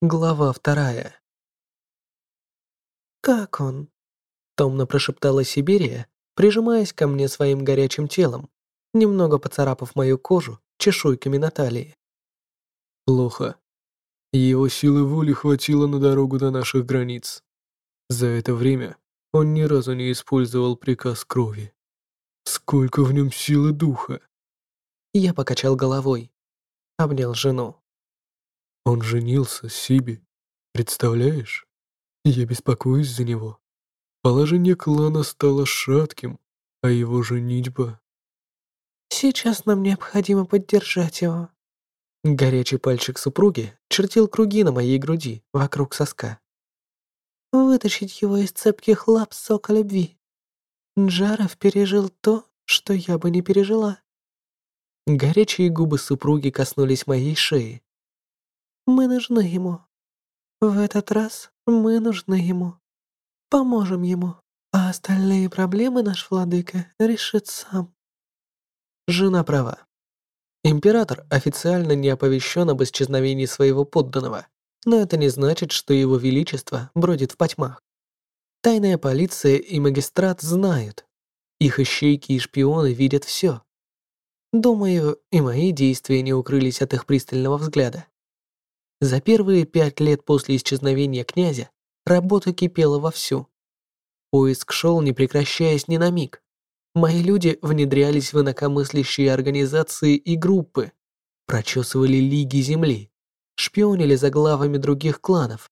Глава вторая. «Как он?» — томно прошептала Сибирия, прижимаясь ко мне своим горячим телом, немного поцарапав мою кожу чешуйками на талии. «Плохо. Его силы воли хватило на дорогу до наших границ. За это время он ни разу не использовал приказ крови. Сколько в нем силы духа!» Я покачал головой, обнял жену. Он женился, Сиби. Представляешь? Я беспокоюсь за него. Положение клана стало шатким, а его женитьба... Сейчас нам необходимо поддержать его. Горячий пальчик супруги чертил круги на моей груди вокруг соска. Вытащить его из цепких лап сока любви. Джаров пережил то, что я бы не пережила. Горячие губы супруги коснулись моей шеи, мы нужны ему. В этот раз мы нужны ему. Поможем ему, а остальные проблемы наш владыка решит сам. Жена права. Император официально не оповещен об исчезновении своего подданного, но это не значит, что его величество бродит в потьмах. Тайная полиция и магистрат знают. Их ищейки и шпионы видят все. Думаю, и мои действия не укрылись от их пристального взгляда. За первые пять лет после исчезновения князя работа кипела вовсю. Поиск шел, не прекращаясь ни на миг. Мои люди внедрялись в инакомыслящие организации и группы, прочесывали лиги земли, шпионили за главами других кланов.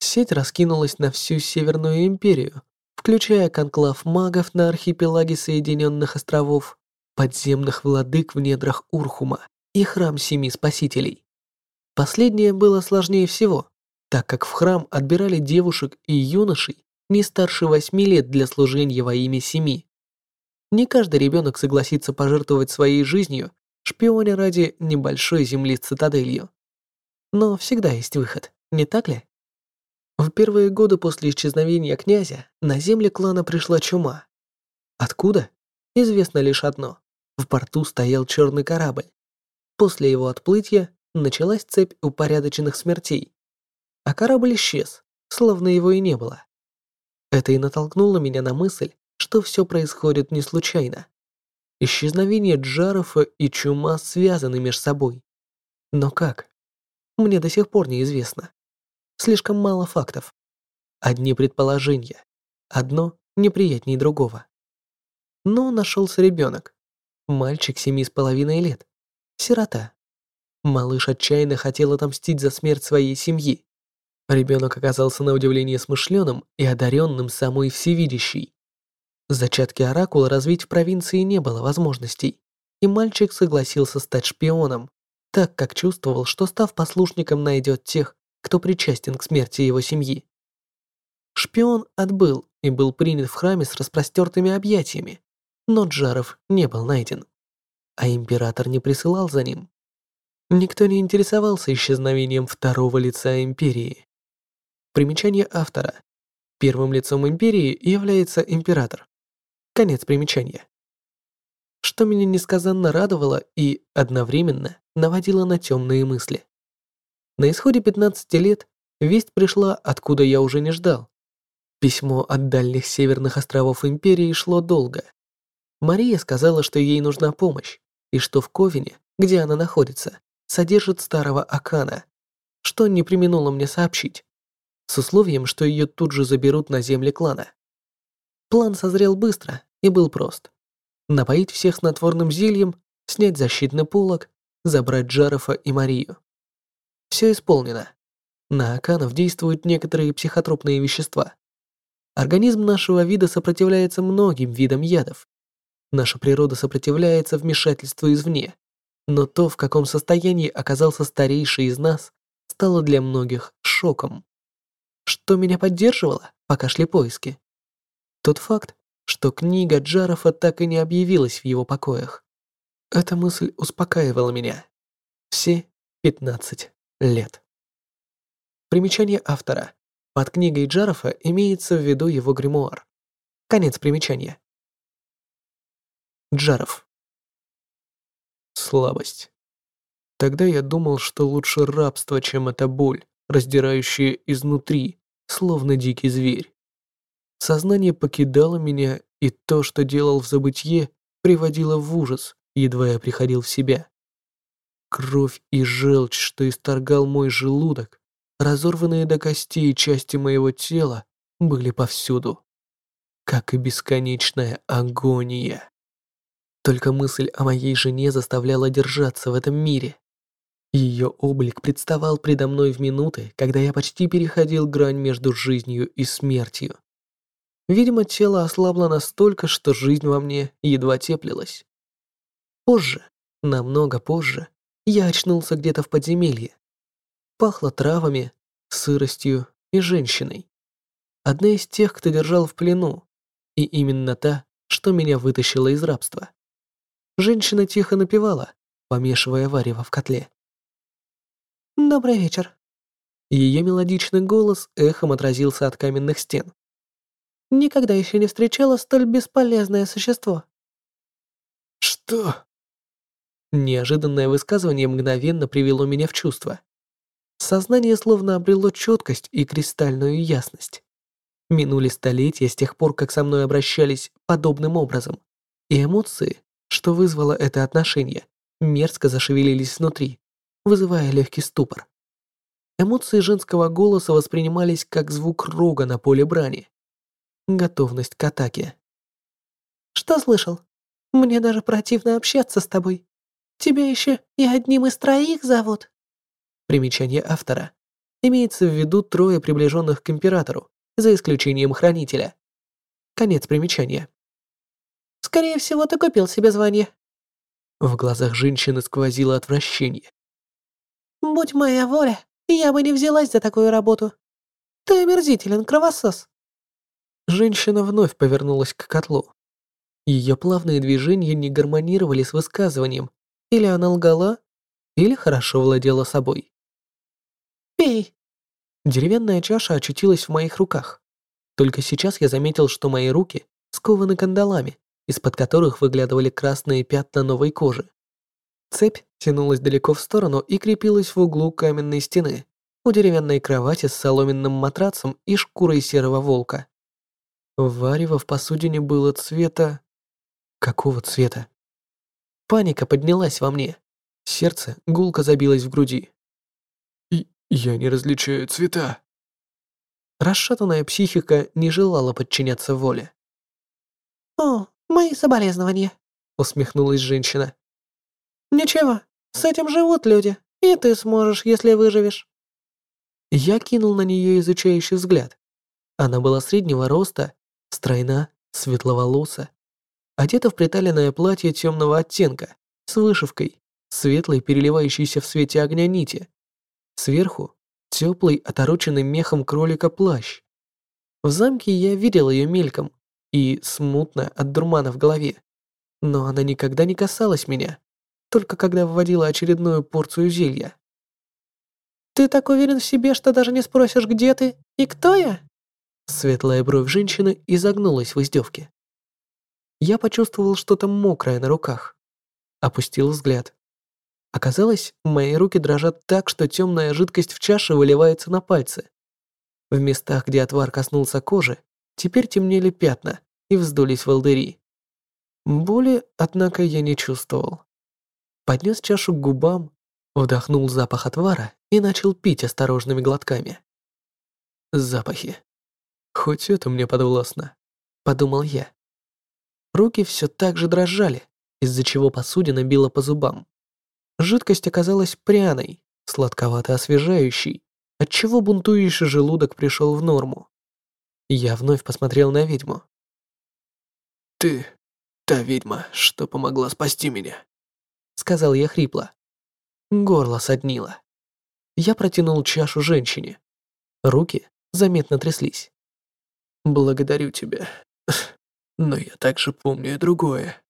Сеть раскинулась на всю Северную империю, включая конклав магов на архипелаге Соединенных островов, подземных владык в недрах Урхума и храм Семи Спасителей. Последнее было сложнее всего, так как в храм отбирали девушек и юношей не старше восьми лет для служения во имя семи. Не каждый ребенок согласится пожертвовать своей жизнью, шпионя ради небольшой земли с цитаделью. Но всегда есть выход, не так ли? В первые годы после исчезновения князя на земли клана пришла чума. Откуда? Известно лишь одно. В порту стоял черный корабль. После его отплытия началась цепь упорядоченных смертей. А корабль исчез, словно его и не было. Это и натолкнуло меня на мысль, что все происходит не случайно. Исчезновение Джарофа и чума связаны между собой. Но как? Мне до сих пор неизвестно. Слишком мало фактов. Одни предположения. Одно неприятнее другого. Но нашелся ребенок. Мальчик семи с половиной лет. Сирота. Малыш отчаянно хотел отомстить за смерть своей семьи. Ребенок оказался на удивление смышленым и одаренным самой всевидящей. Зачатки оракула развить в провинции не было возможностей, и мальчик согласился стать шпионом, так как чувствовал, что став послушником найдет тех, кто причастен к смерти его семьи. Шпион отбыл и был принят в храме с распростертыми объятиями, но Джаров не был найден, а император не присылал за ним. Никто не интересовался исчезновением второго лица империи. Примечание автора. Первым лицом империи является император. Конец примечания. Что меня несказанно радовало и одновременно наводило на темные мысли. На исходе 15 лет весть пришла, откуда я уже не ждал. Письмо от дальних северных островов империи шло долго. Мария сказала, что ей нужна помощь, и что в Ковине, где она находится, содержит старого Акана, что не применула мне сообщить, с условием, что ее тут же заберут на земли клана. План созрел быстро и был прост. Напоить всех снотворным зельем, снять защитный полог, забрать Джарофа и Марию. Все исполнено. На Аканов действуют некоторые психотропные вещества. Организм нашего вида сопротивляется многим видам ядов. Наша природа сопротивляется вмешательству извне. Но то, в каком состоянии оказался старейший из нас, стало для многих шоком. Что меня поддерживало, пока шли поиски? Тот факт, что книга Джарофа так и не объявилась в его покоях. Эта мысль успокаивала меня. Все 15 лет. Примечание автора. Под книгой Джарофа имеется в виду его гримуар. Конец примечания. Джаров слабость. Тогда я думал, что лучше рабство, чем эта боль, раздирающее изнутри, словно дикий зверь. Сознание покидало меня, и то, что делал в забытье, приводило в ужас, едва я приходил в себя. Кровь и желчь, что исторгал мой желудок, разорванные до костей части моего тела, были повсюду. Как и бесконечная агония. Только мысль о моей жене заставляла держаться в этом мире. Ее облик представал предо мной в минуты, когда я почти переходил грань между жизнью и смертью. Видимо, тело ослабло настолько, что жизнь во мне едва теплилась. Позже, намного позже, я очнулся где-то в подземелье. Пахло травами, сыростью и женщиной. Одна из тех, кто держал в плену, и именно та, что меня вытащила из рабства. Женщина тихо напевала, помешивая варево в котле. «Добрый вечер». Ее мелодичный голос эхом отразился от каменных стен. «Никогда еще не встречала столь бесполезное существо». «Что?» Неожиданное высказывание мгновенно привело меня в чувство. Сознание словно обрело четкость и кристальную ясность. Минули столетия с тех пор, как со мной обращались подобным образом, и эмоции, что вызвало это отношение, мерзко зашевелились внутри вызывая легкий ступор. Эмоции женского голоса воспринимались как звук рога на поле брани. Готовность к атаке. «Что слышал? Мне даже противно общаться с тобой. Тебя еще и одним из троих зовут». Примечание автора. Имеется в виду трое приближенных к императору, за исключением хранителя. Конец примечания. «Скорее всего, ты купил себе звание». В глазах женщины сквозило отвращение. Будь моя воля, я бы не взялась за такую работу. Ты омерзителен, кровосос. Женщина вновь повернулась к котлу. Ее плавные движения не гармонировали с высказыванием. Или она лгала, или хорошо владела собой. «Пей!» Деревянная чаша очутилась в моих руках. Только сейчас я заметил, что мои руки скованы кандалами, из-под которых выглядывали красные пятна новой кожи. Цепь тянулась далеко в сторону и крепилась в углу каменной стены, у деревянной кровати с соломенным матрацем и шкурой серого волка. Варево в посудине было цвета... Какого цвета? Паника поднялась во мне. Сердце гулко забилось в груди. И я не различаю цвета. Расшатанная психика не желала подчиняться воле. «О, мои соболезнования», — усмехнулась женщина. «Ничего, с этим живут люди, и ты сможешь, если выживешь». Я кинул на нее изучающий взгляд. Она была среднего роста, стройна, светловолоса, одета в приталенное платье темного оттенка, с вышивкой, светлой, переливающейся в свете огня нити. Сверху теплый, отороченный мехом кролика плащ. В замке я видел ее мельком и смутно от дурмана в голове, но она никогда не касалась меня только когда вводила очередную порцию зелья. «Ты так уверен в себе, что даже не спросишь, где ты и кто я?» Светлая бровь женщины изогнулась в издевке. Я почувствовал что-то мокрое на руках. Опустил взгляд. Оказалось, мои руки дрожат так, что темная жидкость в чаше выливается на пальцы. В местах, где отвар коснулся кожи, теперь темнели пятна и вздулись волдыри. Боли, однако, я не чувствовал поднес чашу к губам, вдохнул запах отвара и начал пить осторожными глотками. Запахи. Хоть это мне подвластно, подумал я. Руки все так же дрожали, из-за чего посудина била по зубам. Жидкость оказалась пряной, сладковато-освежающей, отчего бунтующий желудок пришел в норму. Я вновь посмотрел на ведьму. «Ты та ведьма, что помогла спасти меня», сказал я хрипло. Горло соднило. Я протянул чашу женщине. Руки заметно тряслись. «Благодарю тебя. Но я также помню и другое».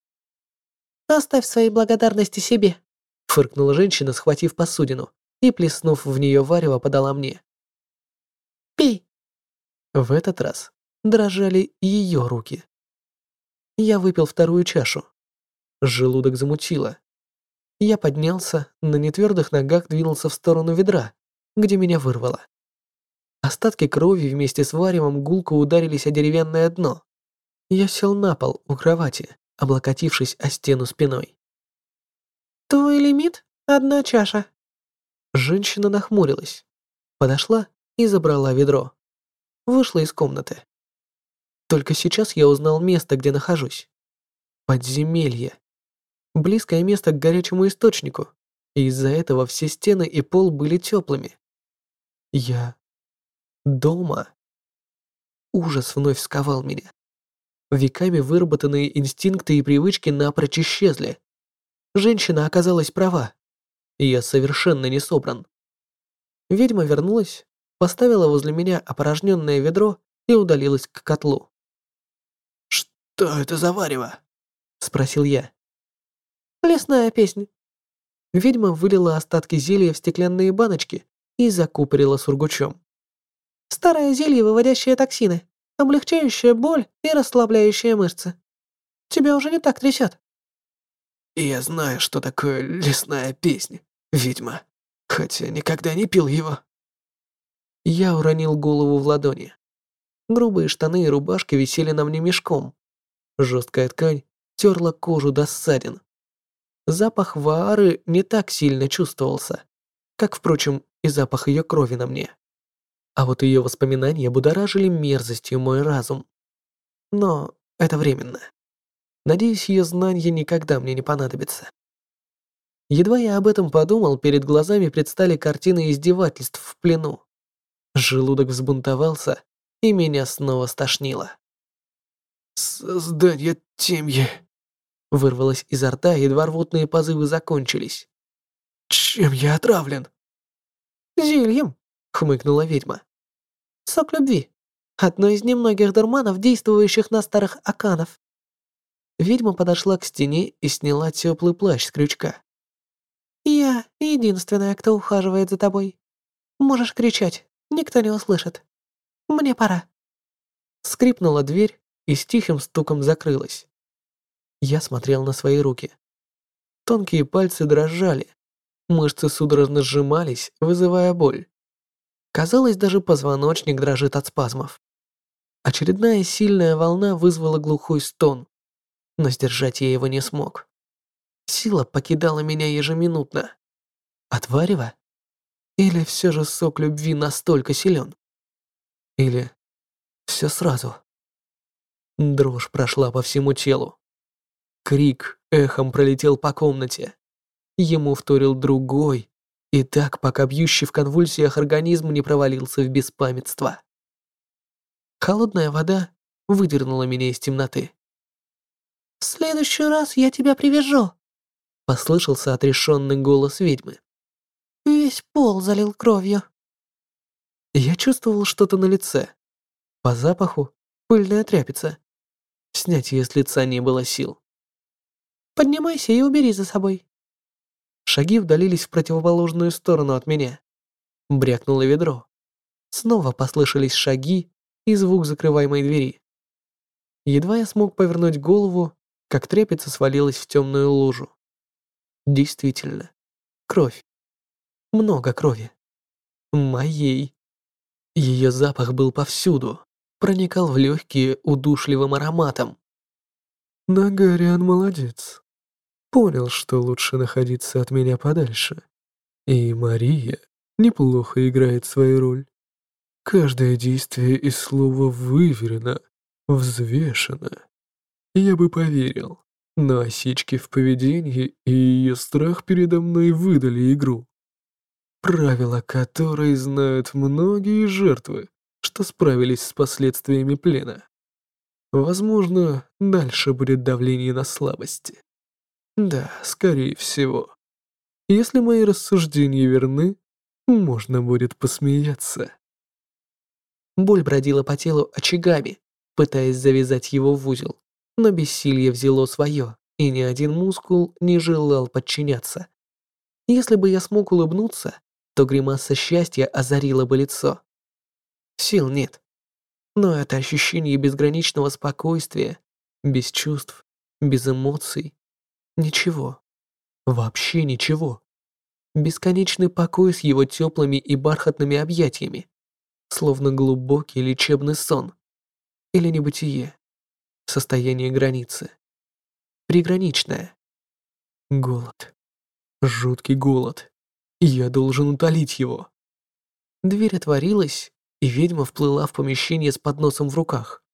«Оставь свои благодарности себе», — фыркнула женщина, схватив посудину и, плеснув в нее варево, подала мне. В этот раз дрожали ее руки. Я выпил вторую чашу. Желудок замутило. Я поднялся, на нетвердых ногах двинулся в сторону ведра, где меня вырвало. Остатки крови вместе с варевом гулко ударились о деревянное дно. Я сел на пол у кровати, облокотившись о стену спиной. «Твой лимит — одна чаша». Женщина нахмурилась, подошла и забрала ведро. Вышла из комнаты. Только сейчас я узнал место, где нахожусь. Подземелье. Близкое место к горячему источнику, и из-за этого все стены и пол были теплыми. Я дома. Ужас вновь сковал меня. Веками выработанные инстинкты и привычки напрочь исчезли. Женщина оказалась права. Я совершенно не собран. Ведьма вернулась, поставила возле меня опорожненное ведро и удалилась к котлу. «Что это за варево?» — спросил я. «Лесная песня». Ведьма вылила остатки зелья в стеклянные баночки и закупорила сургучом. «Старое зелье, выводящее токсины облегчающая боль и расслабляющая мышцы. Тебя уже не так трясет. Я знаю, что такое лесная песня, ведьма, хотя никогда не пил его. Я уронил голову в ладони. Грубые штаны и рубашки висели на мне мешком. Жесткая ткань терла кожу до ссадин. Запах Ваары не так сильно чувствовался, как, впрочем, и запах ее крови на мне. А вот ее воспоминания будоражили мерзостью мой разум. Но это временно. Надеюсь, ее знания никогда мне не понадобятся. Едва я об этом подумал, перед глазами предстали картины издевательств в плену. Желудок взбунтовался, и меня снова стошнило. «Создание темьи!» Вырвалось изо рта, едва рвотные позывы закончились. «Чем я отравлен?» «Зельем», — хмыкнула ведьма. Сок любви. Одно из немногих дурманов, действующих на старых аканов. Ведьма подошла к стене и сняла теплый плащ с крючка. «Я единственная, кто ухаживает за тобой. Можешь кричать, никто не услышит. Мне пора». Скрипнула дверь и с тихим стуком закрылась. Я смотрел на свои руки. Тонкие пальцы дрожали, мышцы судорожно сжимались, вызывая боль. Казалось, даже позвоночник дрожит от спазмов. Очередная сильная волна вызвала глухой стон, но сдержать я его не смог. Сила покидала меня ежеминутно. От варева? Или все же сок любви настолько силен? Или все сразу? Дрожь прошла по всему телу. Крик эхом пролетел по комнате. Ему вторил другой, и так, пока бьющий в конвульсиях организм не провалился в беспамятство. Холодная вода выдернула меня из темноты. «В следующий раз я тебя привяжу», — послышался отрешенный голос ведьмы. «Весь пол залил кровью». Я чувствовал что-то на лице. По запаху — пыльная тряпица. Снять ее с лица не было сил. «Поднимайся и убери за собой», Шаги вдалились в противоположную сторону от меня. Брякнуло ведро. Снова послышались шаги и звук закрываемой двери. Едва я смог повернуть голову, как тряпица свалилась в темную лужу. Действительно, кровь. Много крови. Моей. Ее запах был повсюду, проникал в легкие удушливым ароматом. Нагарян молодец понял, что лучше находиться от меня подальше. И Мария неплохо играет свою роль. Каждое действие и слово выверено, взвешено. Я бы поверил, но осечки в поведении и ее страх передо мной выдали игру. Правила которой знают многие жертвы, что справились с последствиями плена. Возможно, дальше будет давление на слабости. Да, скорее всего. Если мои рассуждения верны, можно будет посмеяться. Боль бродила по телу очагами, пытаясь завязать его в узел, но бессилие взяло свое, и ни один мускул не желал подчиняться. Если бы я смог улыбнуться, то гримаса счастья озарила бы лицо. Сил нет. Но это ощущение безграничного спокойствия, без чувств, без эмоций, Ничего. Вообще ничего. Бесконечный покой с его теплыми и бархатными объятиями, словно глубокий лечебный сон или небытие, состояние границы, приграничное. Голод. Жуткий голод. Я должен утолить его. Дверь отворилась, и ведьма вплыла в помещение с подносом в руках.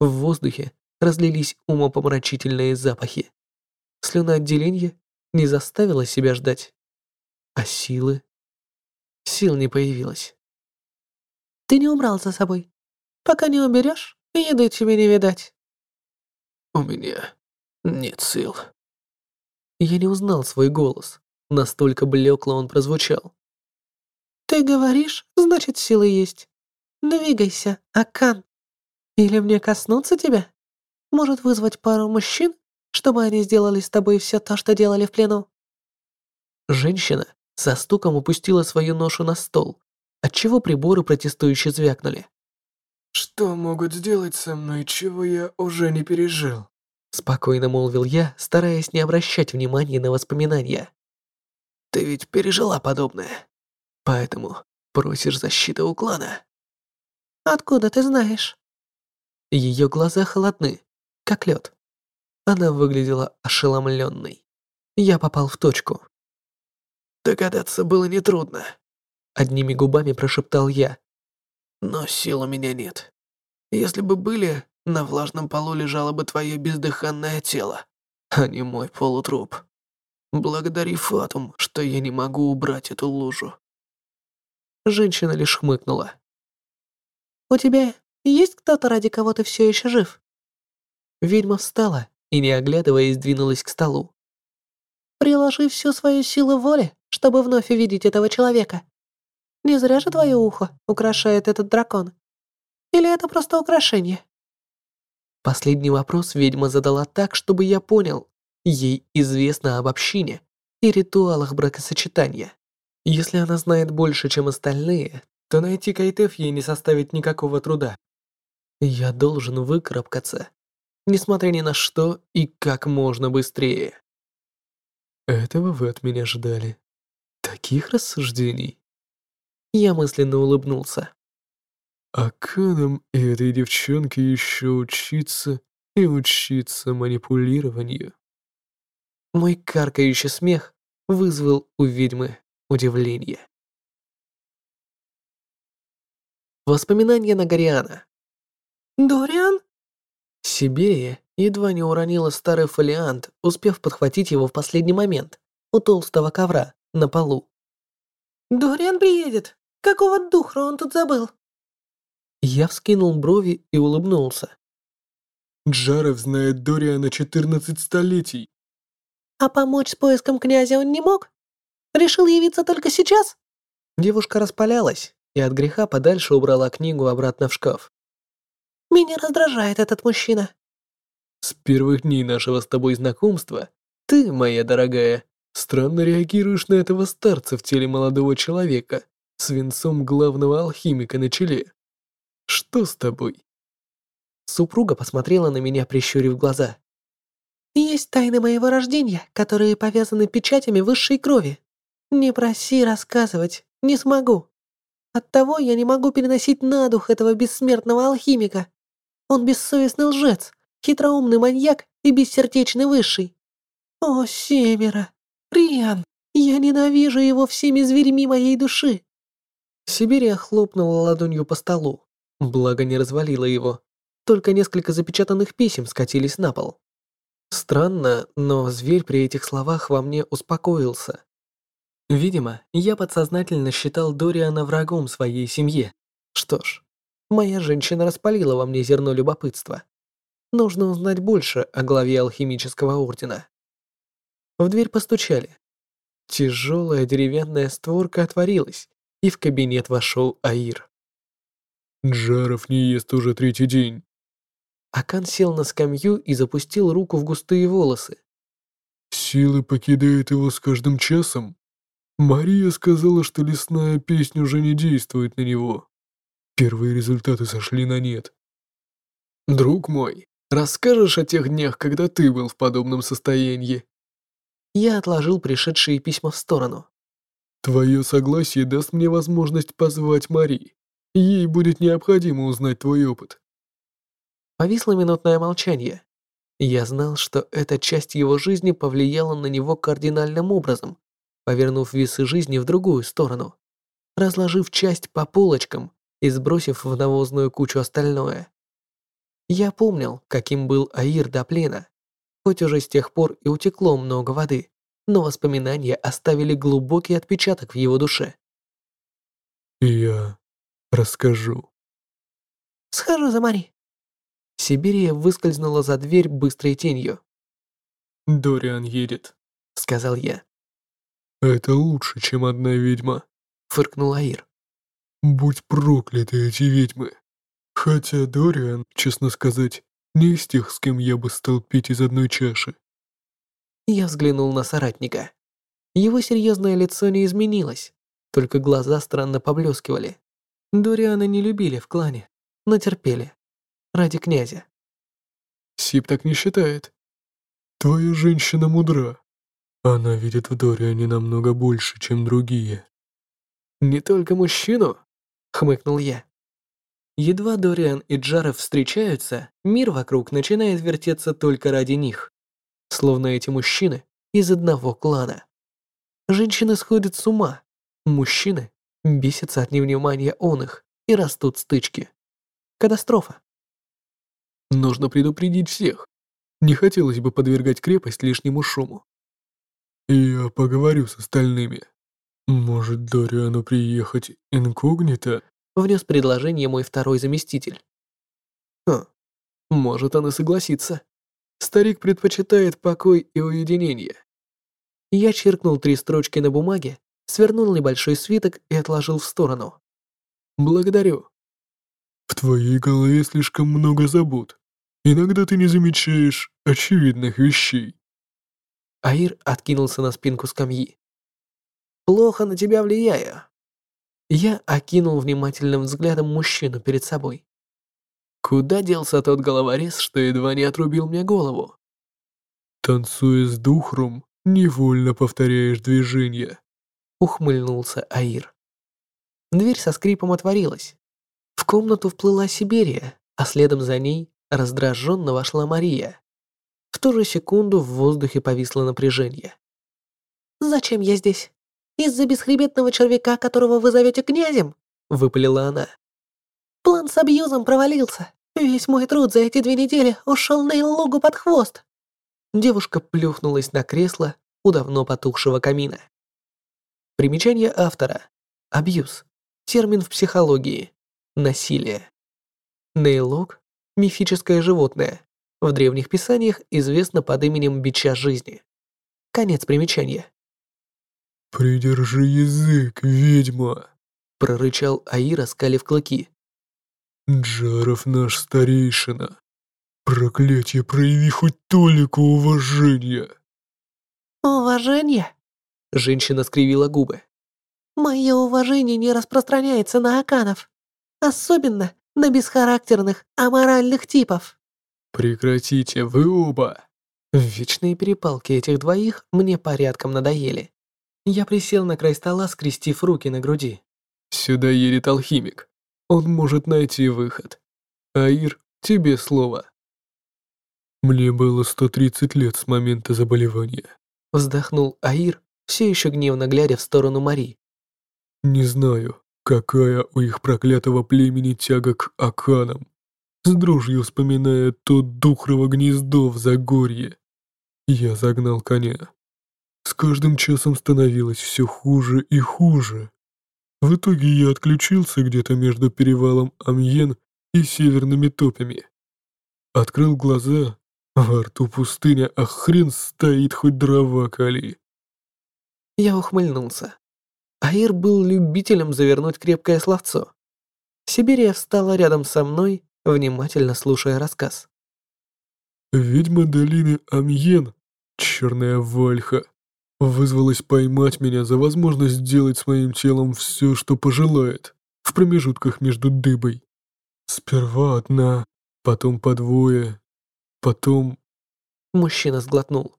В воздухе разлились умопомрачительные запахи. Слюноотделение не заставило себя ждать. А силы? Сил не появилось. «Ты не убрал за собой. Пока не уберешь, еды тебе не видать». «У меня нет сил». Я не узнал свой голос. Настолько блекло он прозвучал. «Ты говоришь, значит, силы есть. Двигайся, Акан. Или мне коснуться тебя? Может вызвать пару мужчин, чтобы они сделали с тобой все то, что делали в плену?» Женщина со стуком упустила свою ношу на стол, отчего приборы протестующе звякнули. «Что могут сделать со мной, чего я уже не пережил?» Спокойно молвил я, стараясь не обращать внимания на воспоминания. «Ты ведь пережила подобное, поэтому просишь защиты у клана». «Откуда ты знаешь?» Ее глаза холодны, как лед. Она выглядела ошеломленной. Я попал в точку. Догадаться было нетрудно. Одними губами прошептал я. Но сил у меня нет. Если бы были, на влажном полу лежало бы твое бездыханное тело, а не мой полутруп. Благодари Фатум, что я не могу убрать эту лужу. Женщина лишь хмыкнула. «У тебя есть кто-то, ради кого ты все еще жив?» Ведьма встала и, не оглядываясь, двинулась к столу. «Приложи всю свою силу воли, чтобы вновь увидеть этого человека. Не зря же твое ухо украшает этот дракон. Или это просто украшение?» Последний вопрос ведьма задала так, чтобы я понял. Ей известно об общине и ритуалах бракосочетания. Если она знает больше, чем остальные, то найти Кайтеф ей не составит никакого труда. Я должен выкарабкаться, несмотря ни на что и как можно быстрее. Этого вы от меня ждали. Таких рассуждений. Я мысленно улыбнулся. А Канам и этой девчонке еще учиться и учиться манипулированию. Мой каркающий смех вызвал у ведьмы удивление. Воспоминания Нагариана. «Дориан?» Сибирия едва не уронила старый фолиант, успев подхватить его в последний момент у толстого ковра на полу. «Дориан приедет! Какого духа он тут забыл?» Я вскинул брови и улыбнулся. Джаров знает Дориана 14 столетий. А помочь с поиском князя он не мог? Решил явиться только сейчас? Девушка распалялась и от греха подальше убрала книгу обратно в шкаф. Меня раздражает этот мужчина. С первых дней нашего с тобой знакомства ты, моя дорогая, странно реагируешь на этого старца в теле молодого человека с венцом главного алхимика на челе. Что с тобой?» Супруга посмотрела на меня, прищурив глаза. «Есть тайны моего рождения, которые повязаны печатями высшей крови. Не проси рассказывать, не смогу. Оттого я не могу переносить на дух этого бессмертного алхимика. Он бессовестный лжец, хитроумный маньяк и бессердечный высший. О, Семеро! Риан! Я ненавижу его всеми зверьми моей души!» Сибирия хлопнула ладонью по столу. Благо не развалило его. Только несколько запечатанных писем скатились на пол. Странно, но зверь при этих словах во мне успокоился. Видимо, я подсознательно считал Дориана врагом своей семье. Что ж, моя женщина распалила во мне зерно любопытства. Нужно узнать больше о главе алхимического ордена. В дверь постучали. Тяжелая деревянная створка отворилась, и в кабинет вошел Аир. Джаров не ест уже третий день. Акан сел на скамью и запустил руку в густые волосы. Силы покидают его с каждым часом. Мария сказала, что лесная песня уже не действует на него. Первые результаты сошли на нет. Друг мой, расскажешь о тех днях, когда ты был в подобном состоянии? Я отложил пришедшие письма в сторону. Твое согласие даст мне возможность позвать Мари. Ей будет необходимо узнать твой опыт. Повисло минутное молчание. Я знал, что эта часть его жизни повлияла на него кардинальным образом, повернув весы жизни в другую сторону, разложив часть по полочкам и сбросив в навозную кучу остальное. Я помнил, каким был Аир до плена, хоть уже с тех пор и утекло много воды, но воспоминания оставили глубокий отпечаток в его душе. «Я расскажу». «Схожу за Мари». Сибирия выскользнула за дверь быстрой тенью. «Дориан едет», — сказал я. «Это лучше, чем одна ведьма», — фыркнул Аир. «Будь прокляты эти ведьмы. Хотя Дориан, честно сказать, не из тех, с кем я бы стал пить из одной чаши». Я взглянул на соратника. Его серьезное лицо не изменилось, только глаза странно поблескивали. Дориана не любили в клане, но терпели. Ради князя. Сип так не считает. Твоя женщина мудра. Она видит в Дориане намного больше, чем другие. Не только мужчину, хмыкнул я. Едва Дориан и Джаров встречаются, мир вокруг начинает вертеться только ради них. Словно эти мужчины из одного клана. Женщины сходят с ума, мужчины бесятся от невнимания он их и растут стычки. Катастрофа. Нужно предупредить всех. Не хотелось бы подвергать крепость лишнему шуму. Я поговорю с остальными. Может, Дориану приехать инкогнито? Внес предложение мой второй заместитель. Хм, может, он и согласится. Старик предпочитает покой и уединение. Я чиркнул три строчки на бумаге, свернул небольшой свиток и отложил в сторону. Благодарю. В твоей голове слишком много забот. Иногда ты не замечаешь очевидных вещей. Аир откинулся на спинку скамьи. «Плохо на тебя влияю». Я окинул внимательным взглядом мужчину перед собой. Куда делся тот головорез, что едва не отрубил мне голову? Танцуя с духром, невольно повторяешь движения. Ухмыльнулся Аир. Дверь со скрипом отворилась. В комнату вплыла Сибирия, а следом за ней раздраженно вошла Мария. В ту же секунду в воздухе повисло напряжение. «Зачем я здесь? Из-за бесхребетного червяка, которого вы зовете князем?» — выпалила она. «План с абьюзом провалился. Весь мой труд за эти две недели ушел на Иллугу под хвост». Девушка плюхнулась на кресло у давно потухшего камина. Примечание автора. Абьюз. Термин в психологии. Насилие. Нейлог – мифическое животное, в древних писаниях известно под именем бича жизни. Конец примечания. «Придержи язык, ведьма!» — прорычал Аира, скалив клыки. «Джаров наш старейшина. Проклятие, прояви хоть толику уважения!» «Уважение?» — женщина скривила губы. «Мое уважение не распространяется на аканов, особенно на бесхарактерных, аморальных типов». «Прекратите, вы оба!» Вечные перепалки этих двоих мне порядком надоели. Я присел на край стола, скрестив руки на груди. «Сюда едет алхимик. Он может найти выход. Аир, тебе слово». «Мне было 130 лет с момента заболевания», вздохнул Аир, все еще гневно глядя в сторону Мари. «Не знаю, какая у их проклятого племени тяга к Аканам с дрожью вспоминая то духрово гнездо в Загорье. Я загнал коня. С каждым часом становилось все хуже и хуже. В итоге я отключился где-то между перевалом Амьен и северными топями. Открыл глаза, во рту пустыня, а хрен стоит хоть дрова кали. Я ухмыльнулся. Аир был любителем завернуть крепкое словцо. Сибирия встала рядом со мной внимательно слушая рассказ. «Ведьма долины Амьен, черная вальха, вызвалась поймать меня за возможность сделать с моим телом все, что пожелает, в промежутках между дыбой. Сперва одна, потом по двое, потом...» Мужчина сглотнул.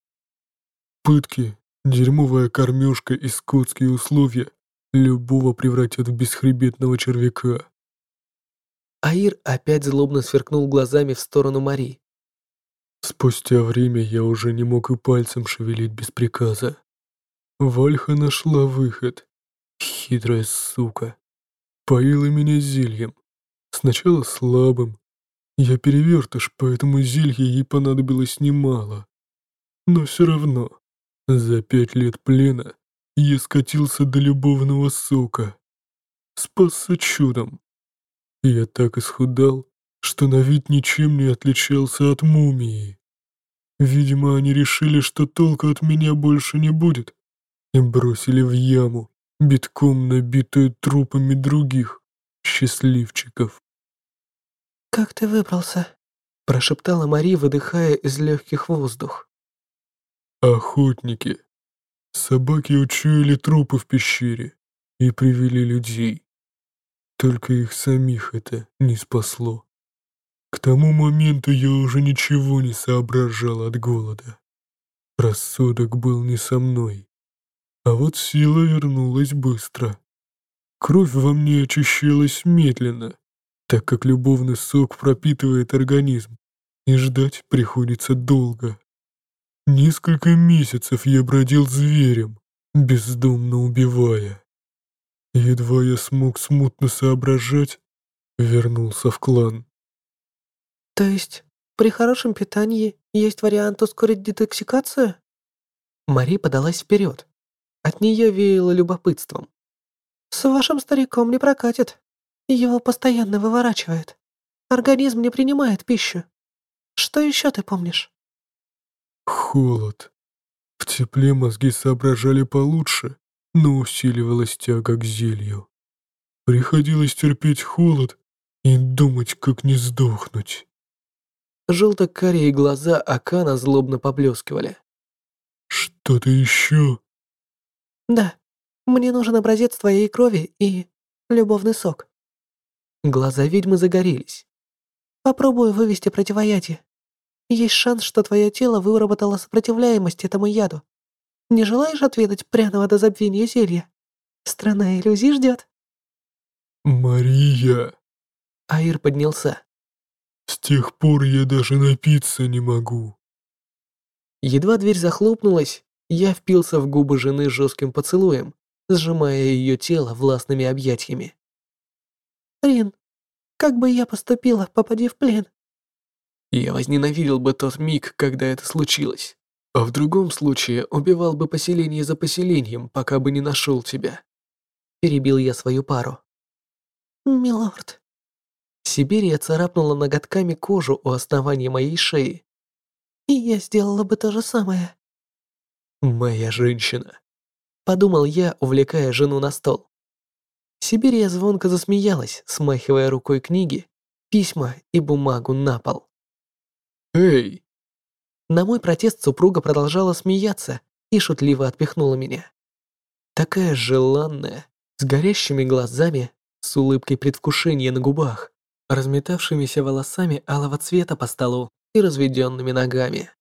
«Пытки, дерьмовая кормежка и скотские условия любого превратят в бесхребетного червяка. Аир опять злобно сверкнул глазами в сторону Мари. Спустя время я уже не мог и пальцем шевелить без приказа. Вальха нашла выход. Хитрая сука. Поила меня зельем. Сначала слабым. Я перевертыш, поэтому зелье ей понадобилось немало. Но все равно, за пять лет плена я скатился до любовного сока. Спасся чудом. Я так исхудал, что на вид ничем не отличался от мумии. Видимо, они решили, что толка от меня больше не будет, и бросили в яму, битком набитую трупами других счастливчиков. «Как ты выбрался?» – прошептала Мари, выдыхая из легких воздух. «Охотники. Собаки учуяли трупы в пещере и привели людей. Только их самих это не спасло. К тому моменту я уже ничего не соображал от голода. Рассудок был не со мной. А вот сила вернулась быстро. Кровь во мне очищалась медленно, так как любовный сок пропитывает организм, и ждать приходится долго. Несколько месяцев я бродил зверем, бездумно убивая. Едва я смог смутно соображать, вернулся в клан. То есть при хорошем питании есть вариант ускорить детоксикацию? Мари подалась вперед. От нее веяло любопытством. С вашим стариком не прокатит. Его постоянно выворачивает. Организм не принимает пищу. Что еще ты помнишь? Холод. В тепле мозги соображали получше, но усиливалась тяга к зелью. Приходилось терпеть холод и думать, как не сдохнуть. Желто-карие глаза Акана злобно поблескивали. «Что-то еще?» «Да, мне нужен образец твоей крови и любовный сок». Глаза ведьмы загорелись. «Попробую вывести противоядие. Есть шанс, что твое тело выработало сопротивляемость этому яду. Не желаешь отведать пряного до забвения зелья? Страна иллюзий ждет». «Мария!» Аир поднялся. «С тех пор я даже напиться не могу». Едва дверь захлопнулась, я впился в губы жены жестким поцелуем, сжимая ее тело властными объятиями. «Рин, как бы я поступила, попади в плен?» Я возненавидел бы тот миг, когда это случилось. А в другом случае убивал бы поселение за поселением, пока бы не нашел тебя. Перебил я свою пару. Милорд. Сибирия царапнула ноготками кожу у основания моей шеи. И я сделала бы то же самое. Моя женщина. Подумал я, увлекая жену на стол. Сибирия звонко засмеялась, смахивая рукой книги, письма и бумагу на пол. «Эй, на мой протест супруга продолжала смеяться и шутливо отпихнула меня. Такая желанная, с горящими глазами, с улыбкой предвкушения на губах, разметавшимися волосами алого цвета по столу и разведенными ногами.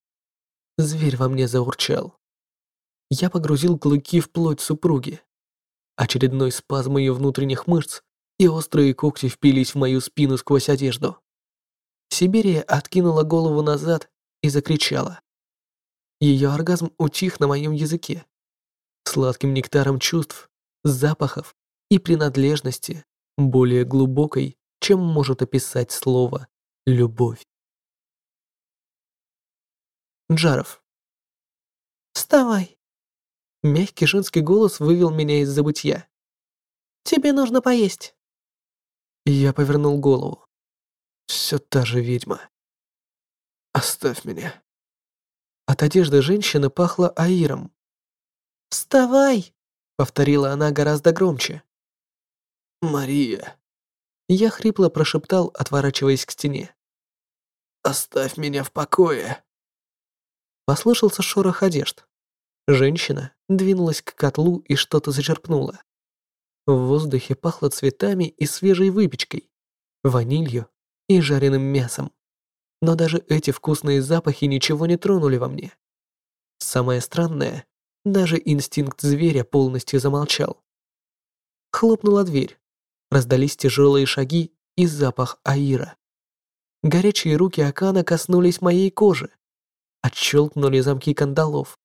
Зверь во мне заурчал. Я погрузил клыки в плоть супруги. Очередной спазм ее внутренних мышц и острые когти впились в мою спину сквозь одежду. Сибирия откинула голову назад и закричала. Ее оргазм утих на моем языке. Сладким нектаром чувств, запахов и принадлежности, более глубокой, чем может описать слово «любовь». Джаров. «Вставай!» Мягкий женский голос вывел меня из забытья. «Тебе нужно поесть!» Я повернул голову. Все та же ведьма. Оставь меня. От одежды женщины пахло аиром. «Вставай!» — повторила она гораздо громче. «Мария!» Я хрипло прошептал, отворачиваясь к стене. «Оставь меня в покое!» Послышался шорох одежд. Женщина двинулась к котлу и что-то зачерпнула. В воздухе пахло цветами и свежей выпечкой, ванилью и жареным мясом но даже эти вкусные запахи ничего не тронули во мне. Самое странное, даже инстинкт зверя полностью замолчал. Хлопнула дверь. Раздались тяжелые шаги и запах Аира. Горячие руки Акана коснулись моей кожи. Отщелкнули замки кандалов.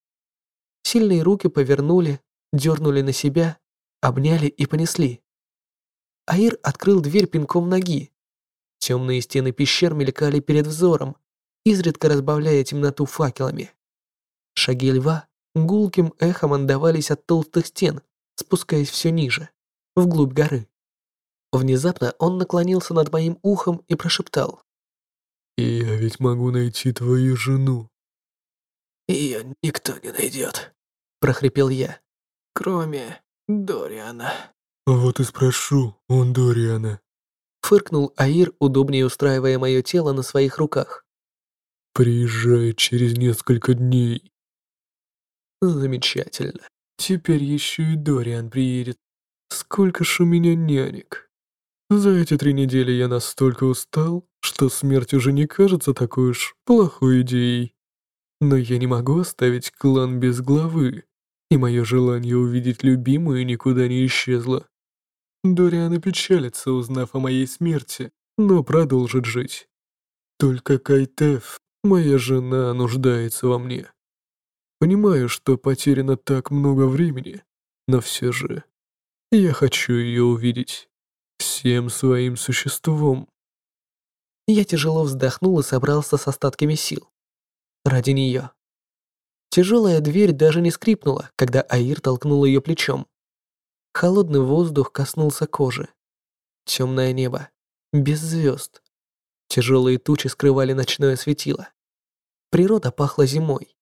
Сильные руки повернули, дернули на себя, обняли и понесли. Аир открыл дверь пинком ноги. Темные стены пещер мелькали перед взором, изредка разбавляя темноту факелами. Шаги льва гулким эхом отдавались от толстых стен, спускаясь все ниже, вглубь горы. Внезапно он наклонился над моим ухом и прошептал. «Я ведь могу найти твою жену». «Ее никто не найдет», — прохрипел я, — «кроме Дориана». «Вот и спрошу, он Дориана». Фыркнул Аир, удобнее устраивая мое тело на своих руках. «Приезжает через несколько дней». «Замечательно. Теперь еще и Дориан приедет. Сколько ж у меня нянек». За эти три недели я настолько устал, что смерть уже не кажется такой уж плохой идеей. Но я не могу оставить клан без главы, и мое желание увидеть любимую никуда не исчезло. Дориан печалится, узнав о моей смерти, но продолжит жить. Только Кайтеф, моя жена, нуждается во мне. Понимаю, что потеряно так много времени, но все же я хочу ее увидеть всем своим существом. Я тяжело вздохнул и собрался с остатками сил. Ради нее. Тяжелая дверь даже не скрипнула, когда Аир толкнул ее плечом. Холодный воздух коснулся кожи. Темное небо. Без звезд. Тяжелые тучи скрывали ночное светило. Природа пахла зимой.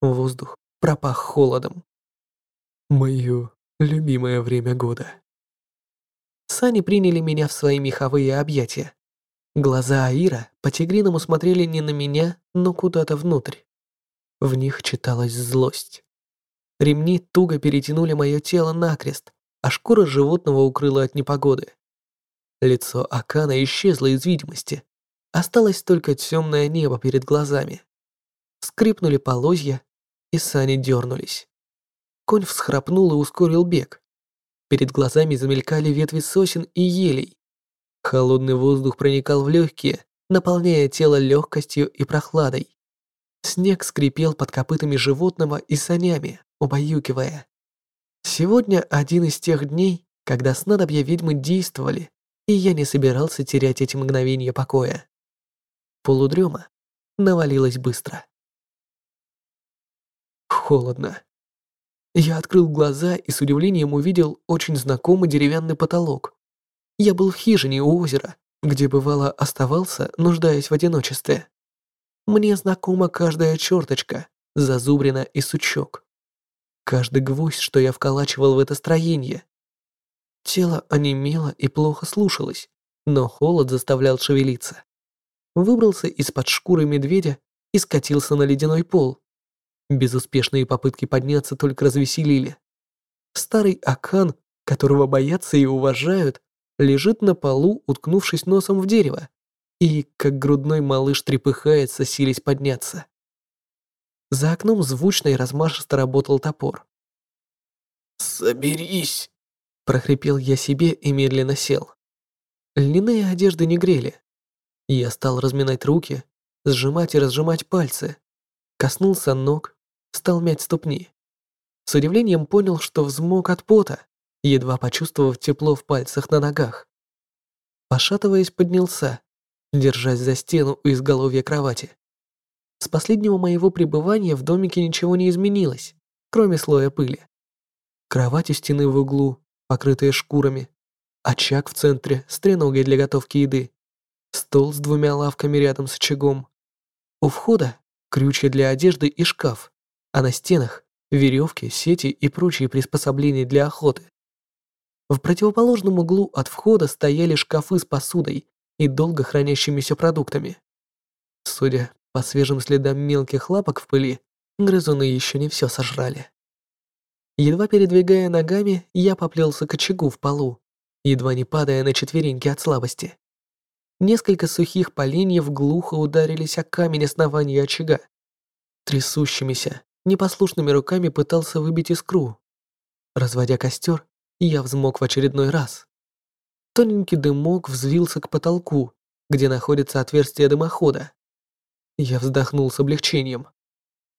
Воздух пропах холодом. Мое любимое время года. Сани приняли меня в свои меховые объятия. Глаза Аира по-тигриному смотрели не на меня, но куда-то внутрь. В них читалась злость. Ремни туго перетянули мое тело накрест, а шкура животного укрыла от непогоды. Лицо Акана исчезло из видимости. Осталось только темное небо перед глазами. Скрипнули полозья, и сани дернулись. Конь всхрапнул и ускорил бег. Перед глазами замелькали ветви сосен и елей. Холодный воздух проникал в легкие, наполняя тело легкостью и прохладой. Снег скрипел под копытами животного и санями, убаюкивая. Сегодня один из тех дней, когда снадобья ведьмы действовали, и я не собирался терять эти мгновения покоя. Полудрема навалилась быстро. Холодно. Я открыл глаза и с удивлением увидел очень знакомый деревянный потолок. Я был в хижине у озера, где бывало оставался, нуждаясь в одиночестве. Мне знакома каждая черточка, зазубрина и сучок. Каждый гвоздь, что я вколачивал в это строение. Тело онемело и плохо слушалось, но холод заставлял шевелиться. Выбрался из-под шкуры медведя и скатился на ледяной пол. Безуспешные попытки подняться только развеселили. Старый Акан, которого боятся и уважают, лежит на полу, уткнувшись носом в дерево, и, как грудной малыш, трепыхается, силясь подняться. За окном звучно и размашисто работал топор. «Соберись!» – прохрипел я себе и медленно сел. Льняные одежды не грели. Я стал разминать руки, сжимать и разжимать пальцы. Коснулся ног, стал мять ступни. С удивлением понял, что взмок от пота, едва почувствовав тепло в пальцах на ногах. Пошатываясь, поднялся, держась за стену у изголовья кровати. С последнего моего пребывания в домике ничего не изменилось, кроме слоя пыли. Кровать у стены в углу, покрытая шкурами, очаг в центре с треногой для готовки еды, стол с двумя лавками рядом с очагом. У входа крючья для одежды и шкаф, а на стенах веревки, сети и прочие приспособления для охоты. В противоположном углу от входа стояли шкафы с посудой и долго хранящимися продуктами. Судя по свежим следам мелких лапок в пыли, грызуны еще не все сожрали. Едва передвигая ногами, я поплелся к очагу в полу, едва не падая на четвереньки от слабости. Несколько сухих поленьев глухо ударились о камень основания очага. Трясущимися, непослушными руками пытался выбить искру. Разводя костер, я взмок в очередной раз. Тоненький дымок взвился к потолку, где находится отверстие дымохода. Я вздохнул с облегчением.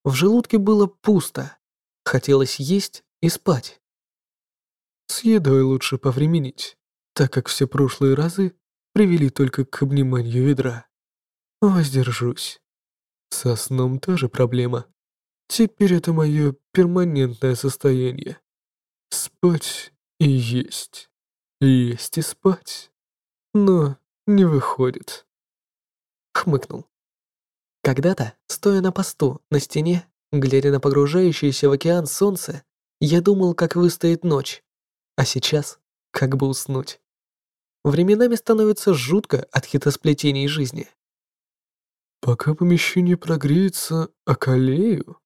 В желудке было пусто. Хотелось есть и спать. С едой лучше повременить, так как все прошлые разы привели только к обниманию ведра. Воздержусь. Со сном тоже проблема. Теперь это мое перманентное состояние. Спать и есть. Есть и спать. Но не выходит. Хмыкнул. Когда-то, стоя на посту, на стене, глядя на погружающееся в океан солнце, я думал, как выстоит ночь. А сейчас, как бы уснуть. Временами становится жутко от хитросплетений жизни. Пока помещение прогреется, околею.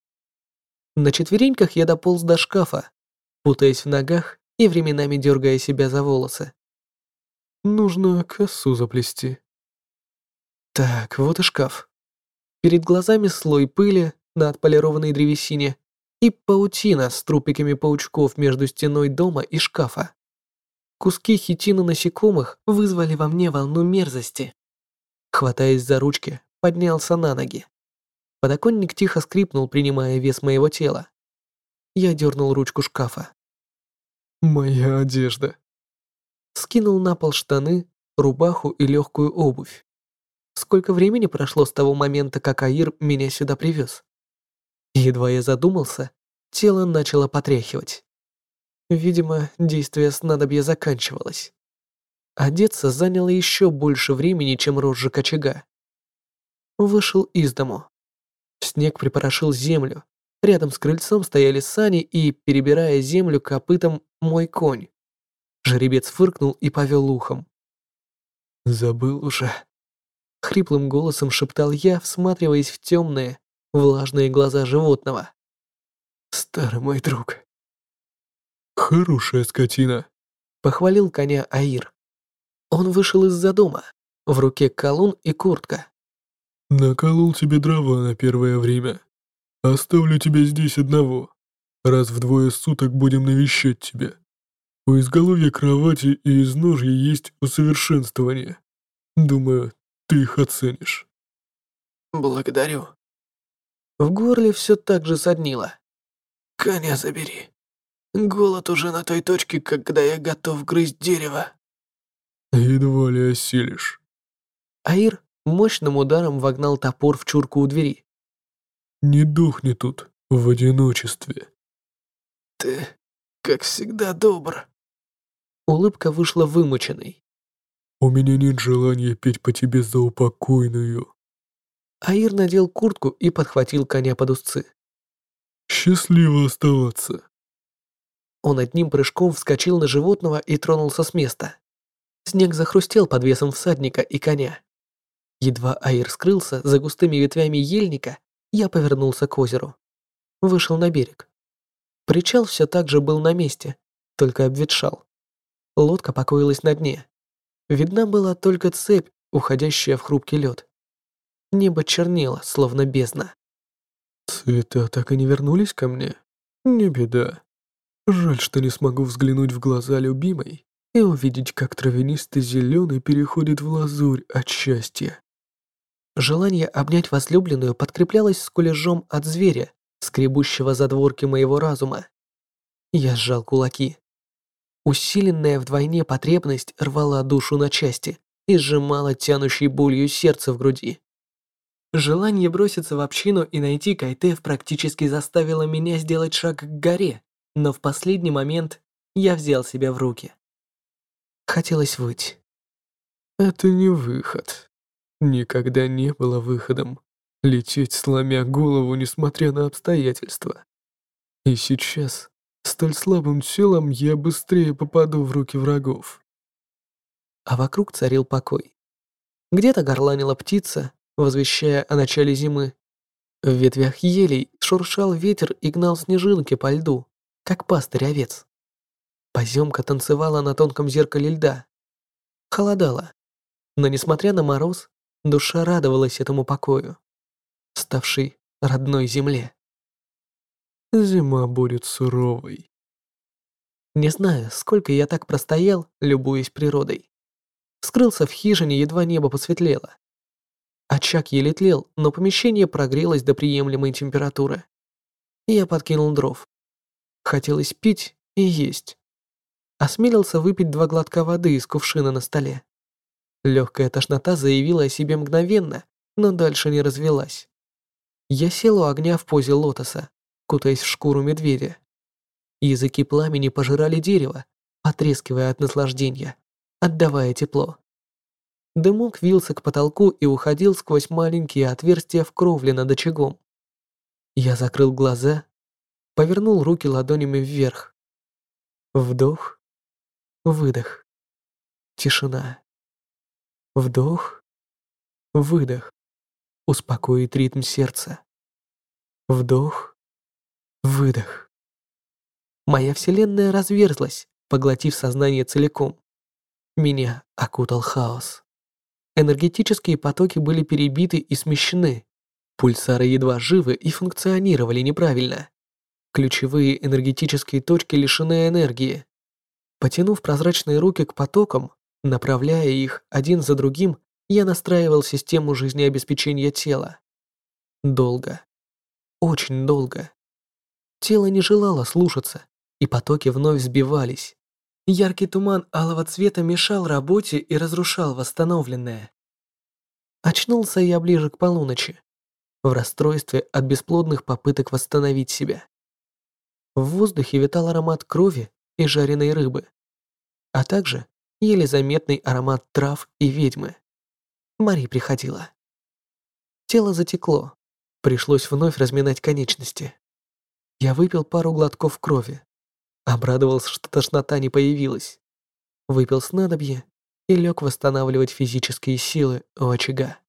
На четвереньках я дополз до шкафа, путаясь в ногах и временами дергая себя за волосы. Нужно косу заплести. Так, вот и шкаф. Перед глазами слой пыли на отполированной древесине и паутина с трупиками паучков между стеной дома и шкафа. Куски хитина насекомых вызвали во мне волну мерзости. Хватаясь за ручки, поднялся на ноги. Подоконник тихо скрипнул, принимая вес моего тела. Я дернул ручку шкафа. «Моя одежда». Скинул на пол штаны, рубаху и легкую обувь. Сколько времени прошло с того момента, как Аир меня сюда привез? Едва я задумался, тело начало потряхивать. Видимо, действие снадобья заканчивалось. Одеться заняло еще больше времени, чем розжиг очага. Вышел из дому. Снег припорошил землю. Рядом с крыльцом стояли сани и, перебирая землю копытом, мой конь. Жеребец фыркнул и повел ухом. «Забыл уже», — хриплым голосом шептал я, всматриваясь в темные, влажные глаза животного. «Старый мой друг». «Хорошая скотина», — похвалил коня Аир. Он вышел из-за дома. В руке колун и куртка. Наколол тебе дрова на первое время. Оставлю тебя здесь одного. Раз в двое суток будем навещать тебя. У изголовья кровати и изножья есть усовершенствование. Думаю, ты их оценишь. Благодарю. В горле все так же соднило. Коня забери. Голод уже на той точке, когда я готов грызть дерево. Едва ли осилишь. Аир мощным ударом вогнал топор в чурку у двери. «Не дохни тут, в одиночестве». «Ты, как всегда, добр». Улыбка вышла вымученной. «У меня нет желания петь по тебе за упокойную». Аир надел куртку и подхватил коня под узцы. «Счастливо оставаться». Он одним прыжком вскочил на животного и тронулся с места. Снег захрустел под весом всадника и коня. Едва Аир скрылся за густыми ветвями ельника, я повернулся к озеру. Вышел на берег. Причал все так же был на месте, только обветшал. Лодка покоилась на дне. Видна была только цепь, уходящая в хрупкий лед. Небо чернело, словно бездна. Цвета так и не вернулись ко мне? Не беда. Жаль, что не смогу взглянуть в глаза любимой и увидеть, как травянистый зеленый переходит в лазурь от счастья. Желание обнять возлюбленную подкреплялось скулежом от зверя, скребущего задворки моего разума. Я сжал кулаки. Усиленная вдвойне потребность рвала душу на части и сжимала тянущей болью сердце в груди. Желание броситься в общину и найти Кайтев практически заставило меня сделать шаг к горе, но в последний момент я взял себя в руки. Хотелось выйти. «Это не выход», никогда не было выходом. Лететь, сломя голову, несмотря на обстоятельства. И сейчас, столь слабым телом, я быстрее попаду в руки врагов. А вокруг царил покой. Где-то горланила птица, возвещая о начале зимы. В ветвях елей шуршал ветер и гнал снежинки по льду, как пастырь овец. Поземка танцевала на тонком зеркале льда. Холодало. Но несмотря на мороз, Душа радовалась этому покою, ставшей родной земле. Зима будет суровой. Не знаю, сколько я так простоял, любуясь природой. Скрылся в хижине, едва небо посветлело. Очаг еле тлел, но помещение прогрелось до приемлемой температуры. Я подкинул дров. Хотелось пить и есть. Осмелился выпить два глотка воды из кувшина на столе. Легкая тошнота заявила о себе мгновенно, но дальше не развелась. Я сел у огня в позе лотоса, кутаясь в шкуру медведя. Языки пламени пожирали дерево, потрескивая от наслаждения, отдавая тепло. Дымок вился к потолку и уходил сквозь маленькие отверстия в кровле над очагом. Я закрыл глаза, повернул руки ладонями вверх. Вдох, выдох. Тишина. Вдох, выдох. Успокоит ритм сердца. Вдох, выдох. Моя вселенная разверзлась, поглотив сознание целиком. Меня окутал хаос. Энергетические потоки были перебиты и смещены. Пульсары едва живы и функционировали неправильно. Ключевые энергетические точки лишены энергии. Потянув прозрачные руки к потокам, направляя их один за другим, я настраивал систему жизнеобеспечения тела. Долго. Очень долго. Тело не желало слушаться, и потоки вновь сбивались. Яркий туман алого цвета мешал работе и разрушал восстановленное. Очнулся я ближе к полуночи, в расстройстве от бесплодных попыток восстановить себя. В воздухе витал аромат крови и жареной рыбы, а также еле заметный аромат трав и ведьмы. Мари приходила. Тело затекло, пришлось вновь разминать конечности. Я выпил пару глотков крови, Обрадовался, что тошнота не появилась. Выпил снадобье и лег восстанавливать физические силы у очага.